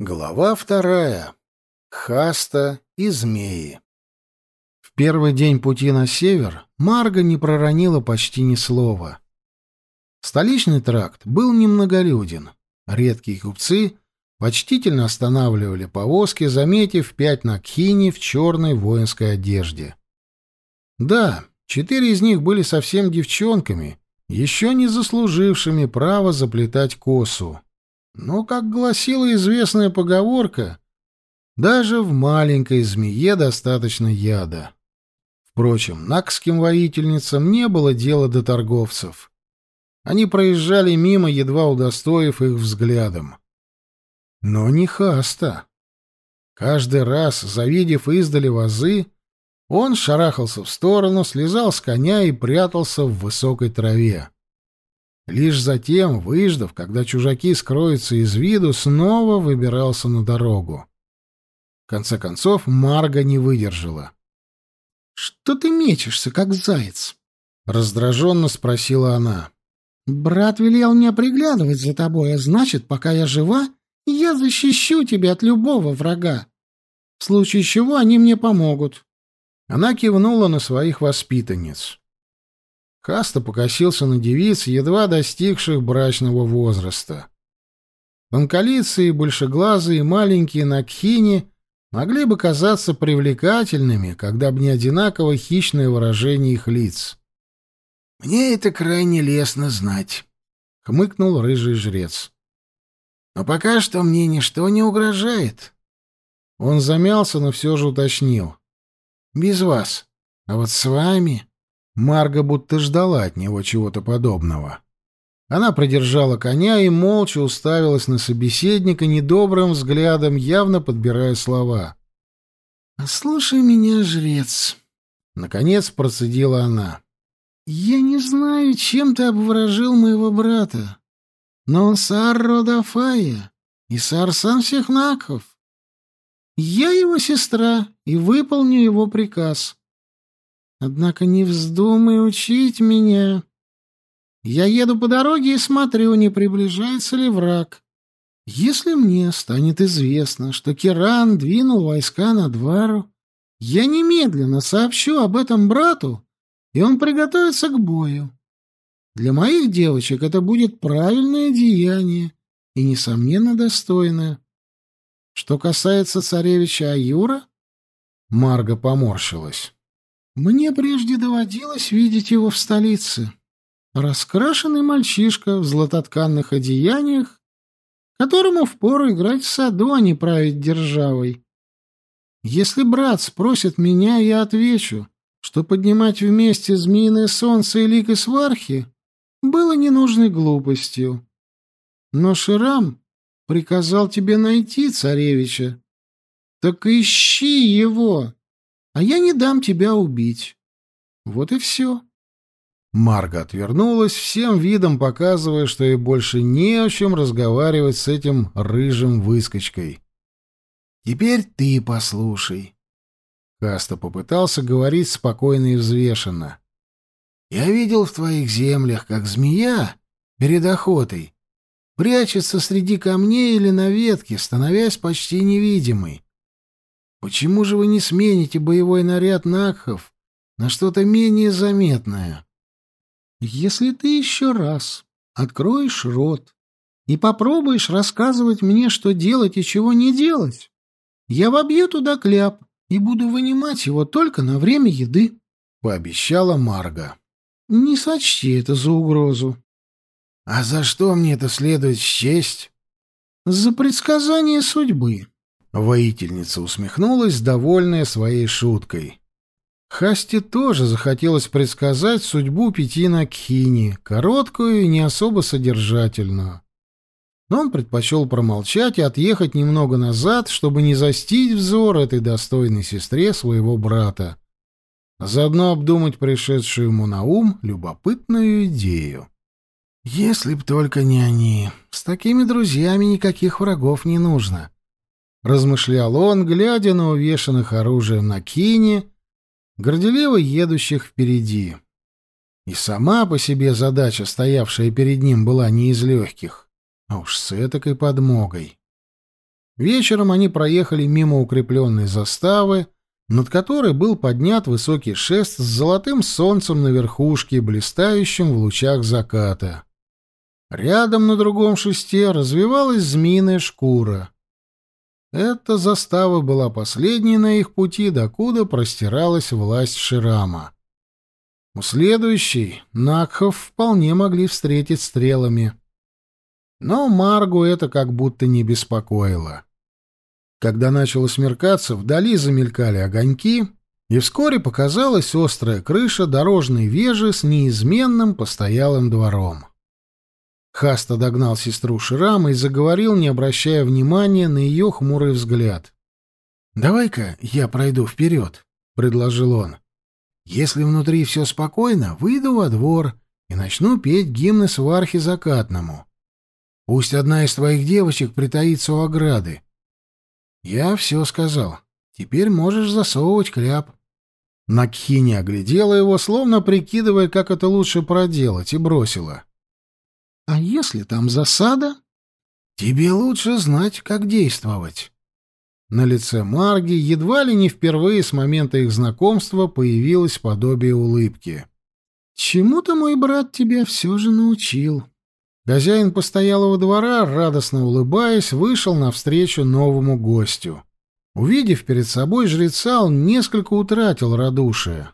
Глава вторая. Хаста и змеи. В первый день пути на север Марга не проронила почти ни слова. Столичный тракт был немноголюден. Редкие купцы почтительно останавливали повозки, заметив пять накхини в черной воинской одежде. Да, четыре из них были совсем девчонками, еще не заслужившими права заплетать косу. Но, как гласила известная поговорка, даже в маленькой змее достаточно яда. Впрочем, накским воительницам не было дела до торговцев. Они проезжали мимо, едва удостоив их взглядом. Но не Хаста. Каждый раз, завидев издали вазы, он шарахался в сторону, слезал с коня и прятался в высокой траве. Лишь затем, выждав, когда чужаки скроются из виду, снова выбирался на дорогу. В конце концов, Марга не выдержала. «Что ты мечешься, как заяц?» — раздраженно спросила она. «Брат велел мне приглядывать за тобой, а значит, пока я жива, я защищу тебя от любого врага. В случае чего они мне помогут». Она кивнула на своих воспитанниц. Каста покосился на девиц, едва достигших брачного возраста. Банкалицы и большеглазые маленькие накхини могли бы казаться привлекательными, когда бы не одинаково хищное выражение их лиц. «Мне это крайне лестно знать», — хмыкнул рыжий жрец. «Но пока что мне ничто не угрожает». Он замялся, но все же уточнил. «Без вас. А вот с вами...» Марга будто ждала от него чего-то подобного. Она продержала коня и молча уставилась на собеседника недобрым взглядом, явно подбирая слова. «Слушай меня, жрец», — наконец процедила она. «Я не знаю, чем ты обворожил моего брата, но он сар Родафая и сар сам всех наков. Я его сестра и выполню его приказ. Однако не вздумай учить меня. Я еду по дороге и смотрю, не приближается ли враг. Если мне станет известно, что Киран двинул войска на Двару, я немедленно сообщу об этом брату, и он приготовится к бою. Для моих девочек это будет правильное деяние и, несомненно, достойное. Что касается царевича Аюра, Марга поморщилась. Мне прежде доводилось видеть его в столице. Раскрашенный мальчишка в златотканных одеяниях, которому впору играть в саду, а не править державой. Если брат спросит меня, я отвечу, что поднимать вместе змеиное солнце и лик и свархи было ненужной глупостью. Но Ширам приказал тебе найти царевича. Так ищи его а я не дам тебя убить. Вот и все. Марга отвернулась, всем видом показывая, что ей больше не о чем разговаривать с этим рыжим выскочкой. «Теперь ты послушай». Каста попытался говорить спокойно и взвешенно. «Я видел в твоих землях, как змея перед охотой прячется среди камней или на ветке, становясь почти невидимой. Почему же вы не смените боевой наряд Накхов на что-то менее заметное? Если ты еще раз откроешь рот и попробуешь рассказывать мне, что делать и чего не делать, я вобью туда кляп и буду вынимать его только на время еды, — пообещала Марга. Не сочти это за угрозу. — А за что мне это следует счесть? — За предсказание судьбы. Воительница усмехнулась, довольная своей шуткой. Хасти тоже захотелось предсказать судьбу пяти Накхини, короткую и не особо содержательную. Но он предпочел промолчать и отъехать немного назад, чтобы не застить взор этой достойной сестре своего брата, а заодно обдумать пришедшую ему на ум любопытную идею. «Если б только не они. С такими друзьями никаких врагов не нужно», — размышлял он, глядя на увешанных оружием на кине, горделиво едущих впереди. И сама по себе задача, стоявшая перед ним, была не из легких, а уж с этакой подмогой. Вечером они проехали мимо укрепленной заставы, над которой был поднят высокий шест с золотым солнцем на верхушке, блистающим в лучах заката. Рядом на другом шесте развивалась змеиная шкура. Эта застава была последней на их пути, докуда простиралась власть Ширама. У следующей Накхов вполне могли встретить стрелами. Но Маргу это как будто не беспокоило. Когда начало смеркаться, вдали замелькали огоньки, и вскоре показалась острая крыша дорожной вежи с неизменным постоялым двором. Хаста догнал сестру Ширама и заговорил, не обращая внимания на ее хмурый взгляд. «Давай-ка я пройду вперед», — предложил он. «Если внутри все спокойно, выйду во двор и начну петь гимны свархи закатному. Пусть одна из твоих девочек притаится у ограды. Я все сказал. Теперь можешь засовывать кляп». Накхини оглядела его, словно прикидывая, как это лучше проделать, и бросила. А если там засада? Тебе лучше знать, как действовать. На лице Марги едва ли не впервые с момента их знакомства появилось подобие улыбки. «Чему-то мой брат тебя все же научил». Хозяин постоялого двора, радостно улыбаясь, вышел навстречу новому гостю. Увидев перед собой жреца, он несколько утратил радушие.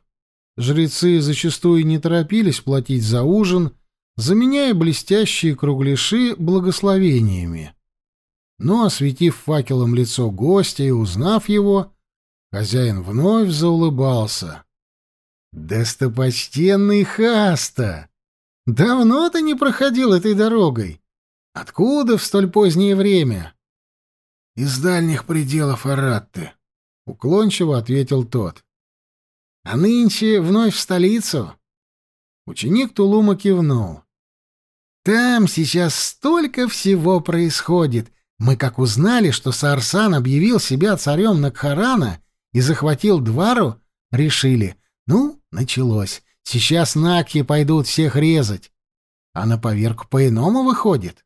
Жрецы зачастую не торопились платить за ужин — заменяя блестящие кругляши благословениями. Но, осветив факелом лицо гостя и узнав его, хозяин вновь заулыбался. «Достопочтенный Хаста! Давно ты не проходил этой дорогой? Откуда в столь позднее время?» «Из дальних пределов Аратты», — уклончиво ответил тот. «А нынче вновь в столицу?» Ученик Тулума кивнул. Там сейчас столько всего происходит. Мы как узнали, что Сарсан объявил себя царем Накхарана и захватил Двару, решили, ну, началось. Сейчас Накхи пойдут всех резать. А на поверку по-иному выходит.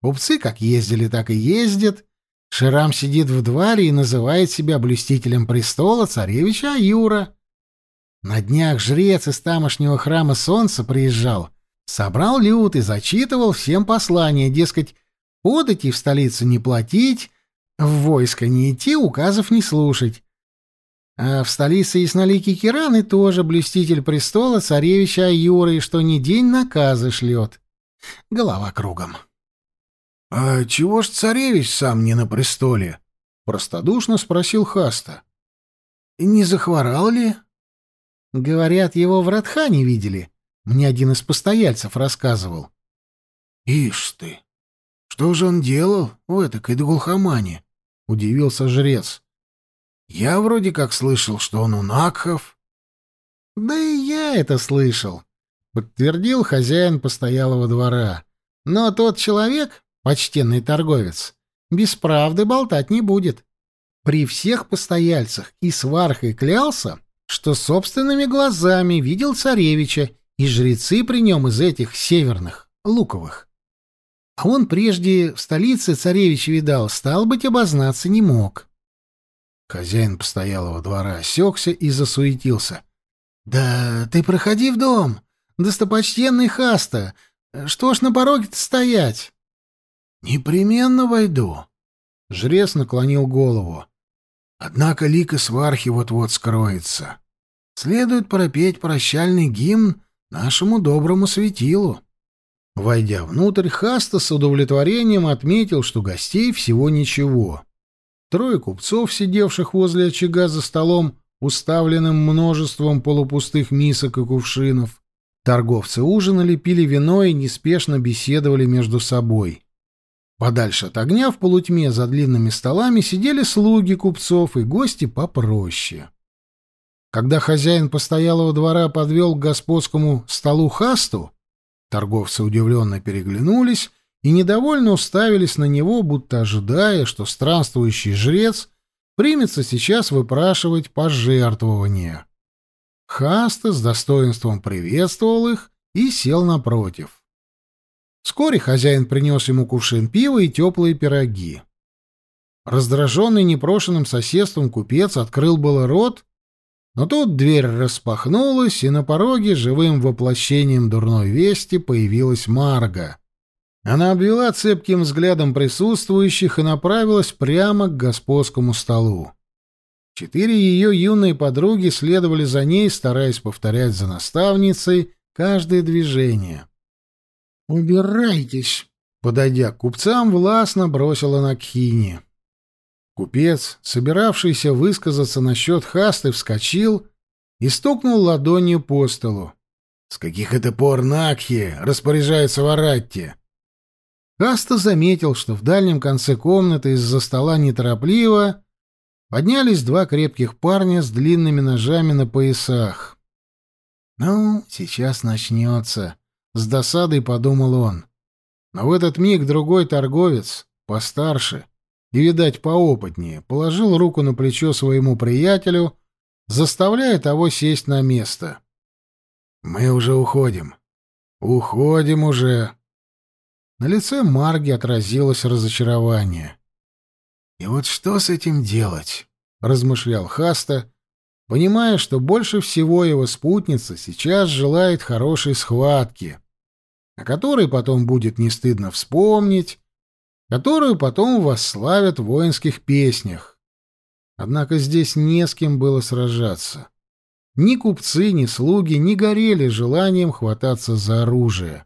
Купцы как ездили, так и ездят. Ширам сидит в дворе и называет себя блюстителем престола царевича Аюра. На днях жрец из тамошнего храма солнца приезжал — Собрал люд и зачитывал всем послания, дескать, подати в столицу не платить, в войско не идти, указов не слушать. А в столице ясноликий Кираны тоже блюститель престола царевича Аюра, и что ни день наказы шлет. Голова кругом. — А чего ж царевич сам не на престоле? — простодушно спросил Хаста. — Не захворал ли? — Говорят, его в Радхане видели. — мне один из постояльцев рассказывал. «Ишь ты! Что же он делал в этой Кайдгулхамане?» — удивился жрец. «Я вроде как слышал, что он у Накхов». «Да и я это слышал», — подтвердил хозяин постоялого двора. «Но тот человек, почтенный торговец, без правды болтать не будет. При всех постояльцах и свархой клялся, что собственными глазами видел царевича и жрецы при нем из этих северных, луковых. А он прежде в столице царевич видал, стал быть, обознаться не мог. Хозяин постоялого двора осекся и засуетился. — Да ты проходи в дом, достопочтенный Хаста, что ж на пороге-то стоять? — Непременно войду. Жрец наклонил голову. Однако лика свархи вот-вот скроется. Следует пропеть прощальный гимн нашему доброму светилу. Войдя внутрь, Хаста с удовлетворением отметил, что гостей всего ничего. Трое купцов, сидевших возле очага за столом, уставленным множеством полупустых мисок и кувшинов. Торговцы ужинали, пили вино и неспешно беседовали между собой. Подальше от огня в полутьме за длинными столами сидели слуги купцов и гости попроще. Когда хозяин постоялого двора подвел к господскому столу хасту, торговцы удивленно переглянулись и недовольно уставились на него, будто ожидая, что странствующий жрец примется сейчас выпрашивать пожертвования. Хаста с достоинством приветствовал их и сел напротив. Вскоре хозяин принес ему кувшин пива и теплые пироги. Раздраженный непрошенным соседством купец открыл было рот, но тут дверь распахнулась, и на пороге живым воплощением дурной вести появилась Марга. Она обвела цепким взглядом присутствующих и направилась прямо к господскому столу. Четыре ее юные подруги следовали за ней, стараясь повторять за наставницей каждое движение. «Убирайтесь!» — подойдя к купцам, властно бросила на Кхини. Купец, собиравшийся высказаться насчет хасты, вскочил и стукнул ладонью по столу. «С каких это пор Накхи распоряжается Варатти?» Хаста заметил, что в дальнем конце комнаты из-за стола неторопливо поднялись два крепких парня с длинными ножами на поясах. «Ну, сейчас начнется», — с досадой подумал он. Но в этот миг другой торговец, постарше и, видать, поопытнее, положил руку на плечо своему приятелю, заставляя того сесть на место. «Мы уже уходим. Уходим уже». На лице Марги отразилось разочарование. «И вот что с этим делать?» — размышлял Хаста, понимая, что больше всего его спутница сейчас желает хорошей схватки, о которой потом будет не стыдно вспомнить, которую потом восславят в воинских песнях. Однако здесь не с кем было сражаться. Ни купцы, ни слуги не горели желанием хвататься за оружие,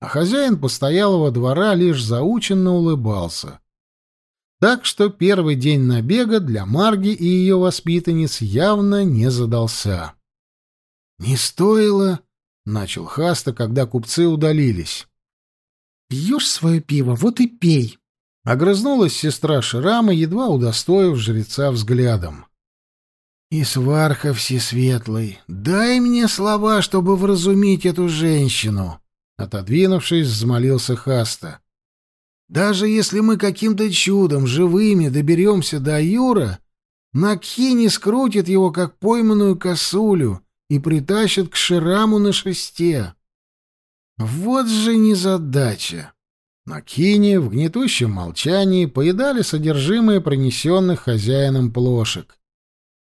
а хозяин постоялого двора лишь заученно улыбался. Так что первый день набега для Марги и ее воспитанниц явно не задался. «Не стоило...» — начал Хаста, когда купцы удалились. «Пьешь свое пиво, вот и пей!» — огрызнулась сестра Ширама, едва удостоив жреца взглядом. «И сварха всесветлый, дай мне слова, чтобы вразумить эту женщину!» Отодвинувшись, взмолился Хаста. Даже если мы каким-то чудом живыми доберемся до Юра, Накхи не скрутит его, как пойманную косулю, и притащит к Шираму на шесте. Вот же незадача. Накини в гнетущем молчании поедали содержимое принесенных хозяином плошек.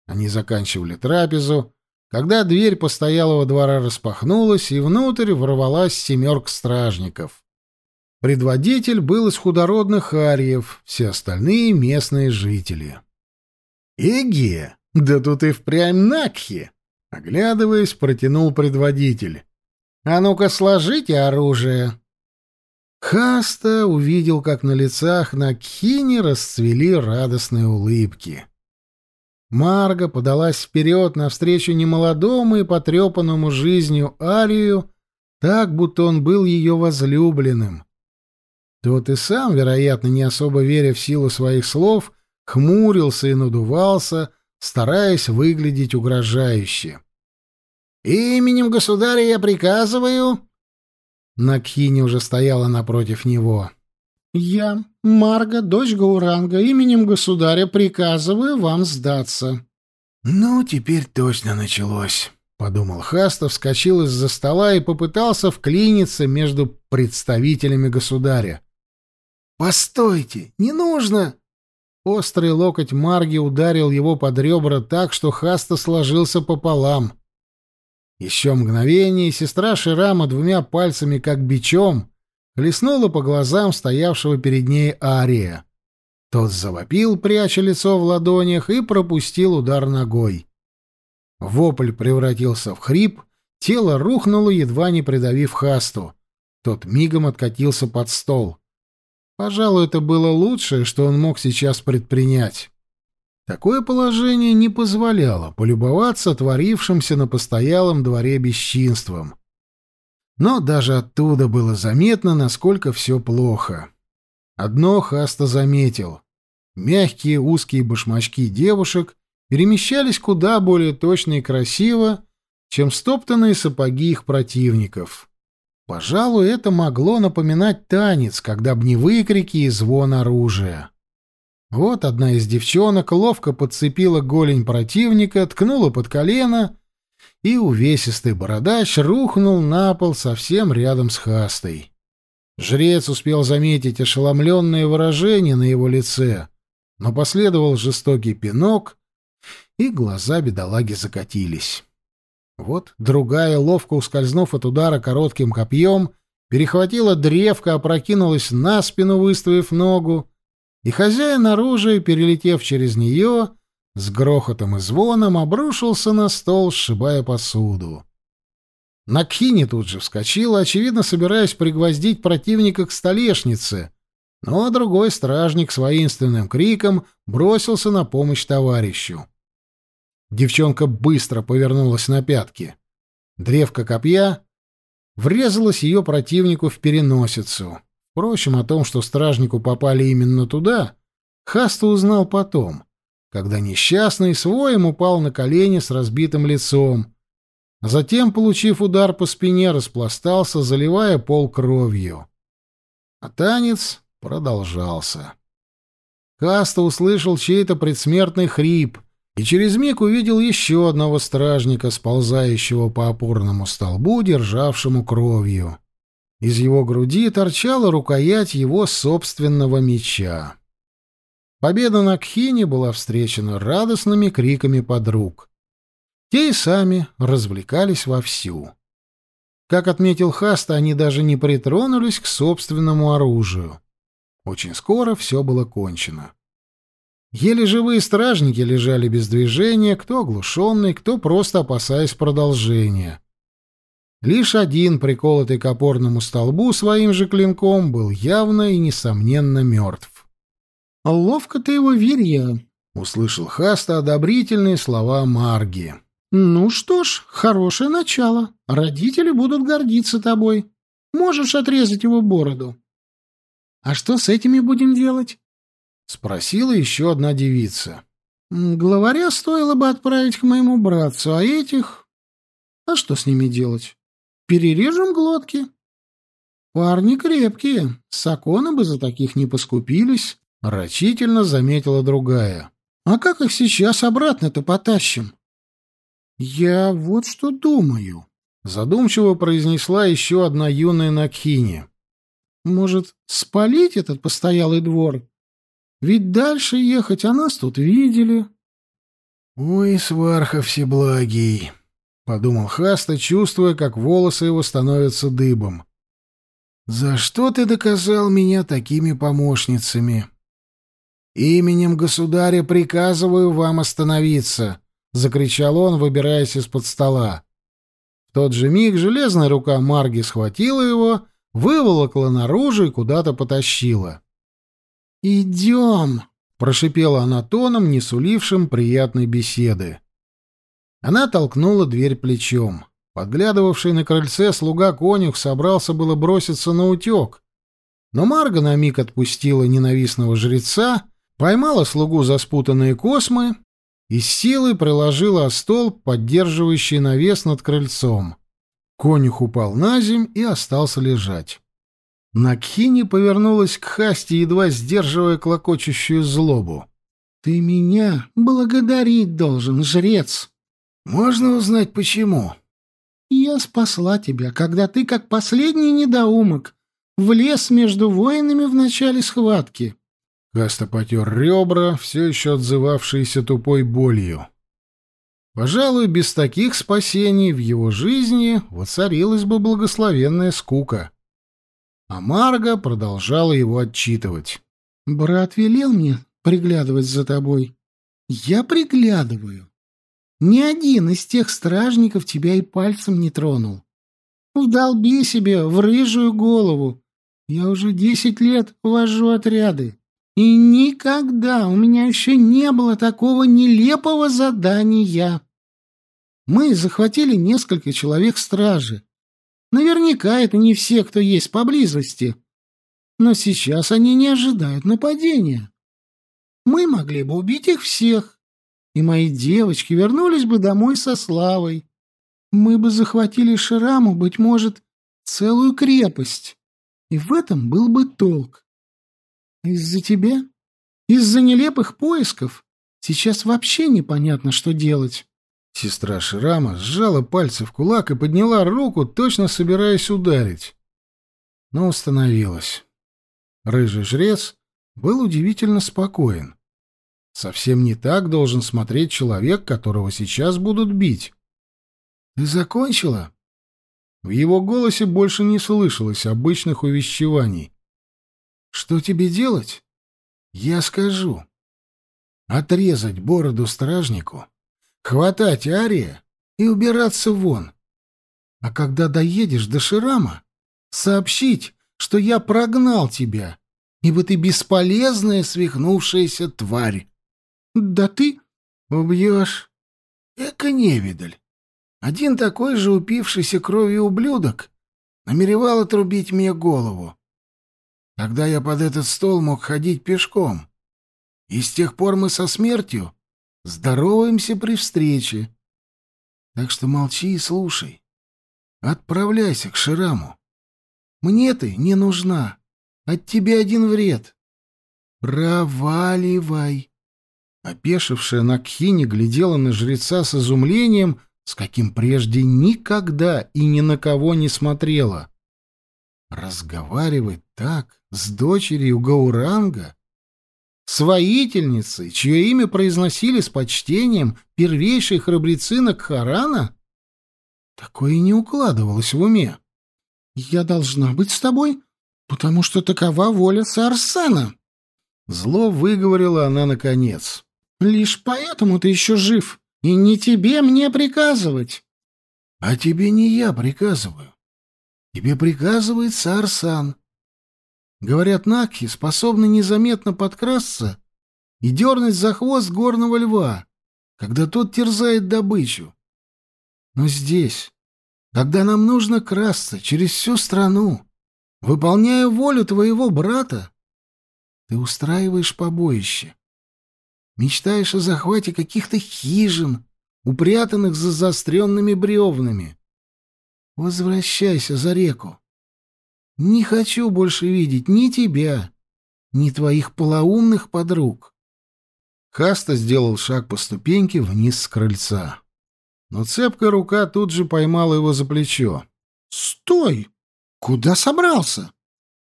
Они заканчивали трапезу, когда дверь постоялого двора распахнулась, и внутрь ворвалась семерка стражников. Предводитель был из худородных ариев, все остальные — местные жители. «Эге! Да тут и впрямь Накхи!» — оглядываясь, протянул предводитель. «А ну-ка, сложите оружие!» Хаста увидел, как на лицах Накхини расцвели радостные улыбки. Марга подалась вперед навстречу немолодому и потрепанному жизнью Арию, так, будто он был ее возлюбленным, тот и сам, вероятно, не особо веря в силу своих слов, хмурился и надувался, стараясь выглядеть угрожающе. «Именем государя я приказываю...» Накхини уже стояла напротив него. «Я, Марга, дочь Гауранга, именем государя приказываю вам сдаться». «Ну, теперь точно началось», — подумал Хаста, вскочил из-за стола и попытался вклиниться между представителями государя. «Постойте! Не нужно!» Острый локоть Марги ударил его под ребра так, что Хаста сложился пополам. Еще мгновение, сестра Ширама двумя пальцами, как бичом, хлестнула по глазам стоявшего перед ней Ария. Тот завопил, пряча лицо в ладонях, и пропустил удар ногой. Вопль превратился в хрип, тело рухнуло, едва не придавив Хасту. Тот мигом откатился под стол. Пожалуй, это было лучшее, что он мог сейчас предпринять. Такое положение не позволяло полюбоваться творившимся на постоялом дворе бесчинством. Но даже оттуда было заметно, насколько все плохо. Одно Хаста заметил. Мягкие узкие башмачки девушек перемещались куда более точно и красиво, чем стоптанные сапоги их противников. Пожалуй, это могло напоминать танец, когда б не выкрики и звон оружия. Вот одна из девчонок ловко подцепила голень противника, ткнула под колено, и увесистый бородач рухнул на пол совсем рядом с хастой. Жрец успел заметить ошеломленное выражение на его лице, но последовал жестокий пинок, и глаза бедолаги закатились. Вот другая, ловко ускользнув от удара коротким копьем, перехватила древко, опрокинулась на спину, выставив ногу, и хозяин оружия, перелетев через нее, с грохотом и звоном обрушился на стол, сшибая посуду. Накхини тут же вскочила, очевидно, собираясь пригвоздить противника к столешнице, но другой стражник с воинственным криком бросился на помощь товарищу. Девчонка быстро повернулась на пятки. Древко копья врезалось ее противнику в переносицу. Впрочем, о том, что стражнику попали именно туда, Хаста узнал потом, когда несчастный своим упал на колени с разбитым лицом, а затем, получив удар по спине, распластался, заливая пол кровью. А танец продолжался. Каста услышал чей-то предсмертный хрип и через миг увидел еще одного стражника, сползающего по опорному столбу, державшему кровью. Из его груди торчала рукоять его собственного меча. Победа на Кхине была встречена радостными криками подруг. Те и сами развлекались вовсю. Как отметил Хаста, они даже не притронулись к собственному оружию. Очень скоро все было кончено. Еле живые стражники лежали без движения, кто оглушенный, кто просто опасаясь продолжения. Лишь один, приколотый к опорному столбу своим же клинком, был явно и несомненно мертв. «Ловко ты его, Вирья!» — услышал Хаста одобрительные слова Марги. «Ну что ж, хорошее начало. Родители будут гордиться тобой. Можешь отрезать его бороду». «А что с этими будем делать?» — спросила еще одна девица. «Главаря стоило бы отправить к моему братцу, а этих... А что с ними делать? Перережем глотки. Парни крепкие, саконы бы за таких не поскупились», — рачительно заметила другая. «А как их сейчас обратно-то потащим?» «Я вот что думаю», — задумчиво произнесла еще одна юная Накхини. Может, спалить этот постоялый двор? Ведь дальше ехать, а нас тут видели. — Ой, сварха всеблагий! — подумал Хаста, чувствуя, как волосы его становятся дыбом. — За что ты доказал меня такими помощницами? — Именем государя приказываю вам остановиться! — закричал он, выбираясь из-под стола. В тот же миг железная рука Марги схватила его выволокла наружу и куда-то потащила. «Идем!» — прошипела она тоном, не сулившим приятной беседы. Она толкнула дверь плечом. Подглядывавший на крыльце слуга-конюх собрался было броситься на утек, но Марга на миг отпустила ненавистного жреца, поймала слугу за спутанные космы и с силой приложила о стол, поддерживающий навес над крыльцом. Конюх упал на земь и остался лежать. Накхини повернулась к Хасти, едва сдерживая клокочущую злобу. — Ты меня благодарить должен, жрец. — Можно узнать, почему? — Я спасла тебя, когда ты, как последний недоумок, влез между воинами в начале схватки. Хаста потер ребра, все еще отзывавшиеся тупой болью. Пожалуй, без таких спасений в его жизни воцарилась бы благословенная скука. А Марга продолжала его отчитывать. «Брат велел мне приглядывать за тобой. Я приглядываю. Ни один из тех стражников тебя и пальцем не тронул. Вдолби себе в рыжую голову. Я уже десять лет вожу отряды. И никогда у меня еще не было такого нелепого задания. Мы захватили несколько человек стражи. Наверняка это не все, кто есть поблизости. Но сейчас они не ожидают нападения. Мы могли бы убить их всех, и мои девочки вернулись бы домой со славой. Мы бы захватили Шираму, быть может, целую крепость. И в этом был бы толк. Из-за тебя, из-за нелепых поисков, сейчас вообще непонятно, что делать. Сестра Шрама сжала пальцы в кулак и подняла руку, точно собираясь ударить. Но установилась. Рыжий жрец был удивительно спокоен. Совсем не так должен смотреть человек, которого сейчас будут бить. «Ты закончила?» В его голосе больше не слышалось обычных увещеваний. «Что тебе делать?» «Я скажу. Отрезать бороду стражнику, хватать Ария и убираться вон. А когда доедешь до Ширама, сообщить, что я прогнал тебя, ибо ты бесполезная свихнувшаяся тварь. Да ты убьешь. Эка невидаль. Один такой же упившийся кровью ублюдок намеревал отрубить мне голову. Тогда я под этот стол мог ходить пешком. И с тех пор мы со смертью здороваемся при встрече. Так что молчи и слушай. Отправляйся к Шираму. Мне ты не нужна. От тебя один вред. Проваливай. Опешившая Накхини глядела на жреца с изумлением, с каким прежде никогда и ни на кого не смотрела. Разговаривать так с дочерью Гауранга, с воительницей, чье имя произносили с почтением первейшей храбрецы Накхарана, такое не укладывалось в уме. «Я должна быть с тобой, потому что такова воля Сарсана». Зло выговорила она наконец. «Лишь поэтому ты еще жив, и не тебе мне приказывать». «А тебе не я приказываю. Тебе приказывает Сарсан. Говорят, Накхи способны незаметно подкрасться и дернуть за хвост горного льва, когда тот терзает добычу. Но здесь, когда нам нужно красться через всю страну, выполняя волю твоего брата, ты устраиваешь побоище. Мечтаешь о захвате каких-то хижин, упрятанных за заостренными бревнами. Возвращайся за реку. Не хочу больше видеть ни тебя, ни твоих полоумных подруг. Хаста сделал шаг по ступеньке вниз с крыльца но цепкая рука тут же поймала его за плечо. «Стой! Куда собрался?»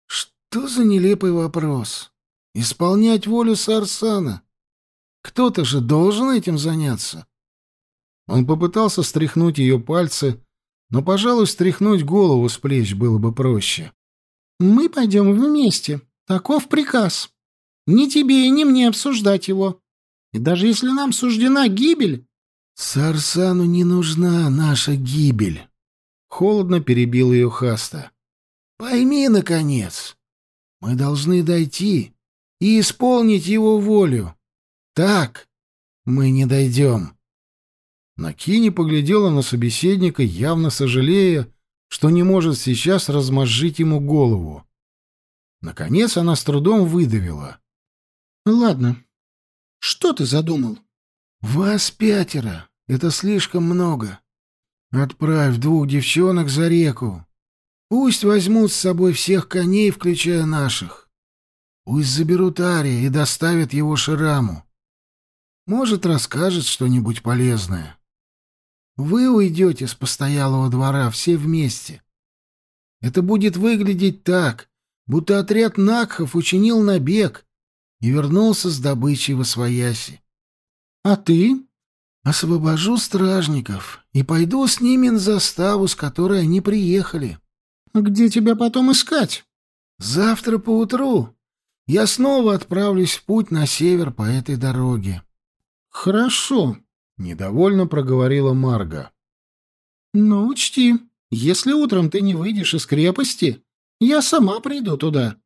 «Что за нелепый вопрос? Исполнять волю Сарсана? Кто-то же должен этим заняться». Он попытался стряхнуть ее пальцы, но, пожалуй, стряхнуть голову с плеч было бы проще. «Мы пойдем вместе. Таков приказ. Ни тебе и ни мне обсуждать его. И даже если нам суждена гибель, «Сарсану не нужна наша гибель», — холодно перебил ее Хаста. «Пойми, наконец, мы должны дойти и исполнить его волю. Так мы не дойдем». Накини поглядела на собеседника, явно сожалея, что не может сейчас размозжить ему голову. Наконец она с трудом выдавила. «Ладно. Что ты задумал?» «Вас пятеро. Это слишком много. Отправь двух девчонок за реку. Пусть возьмут с собой всех коней, включая наших. Пусть заберут Ария и доставят его Шираму. Может, расскажет что-нибудь полезное. Вы уйдете с постоялого двора все вместе. Это будет выглядеть так, будто отряд Накхов учинил набег и вернулся с добычей во свояси. А ты? Освобожу стражников и пойду с ними на заставу, с которой они приехали. Где тебя потом искать? Завтра поутру я снова отправлюсь в путь на север по этой дороге. Хорошо, недовольно проговорила Марга. Но учти, если утром ты не выйдешь из крепости, я сама приду туда.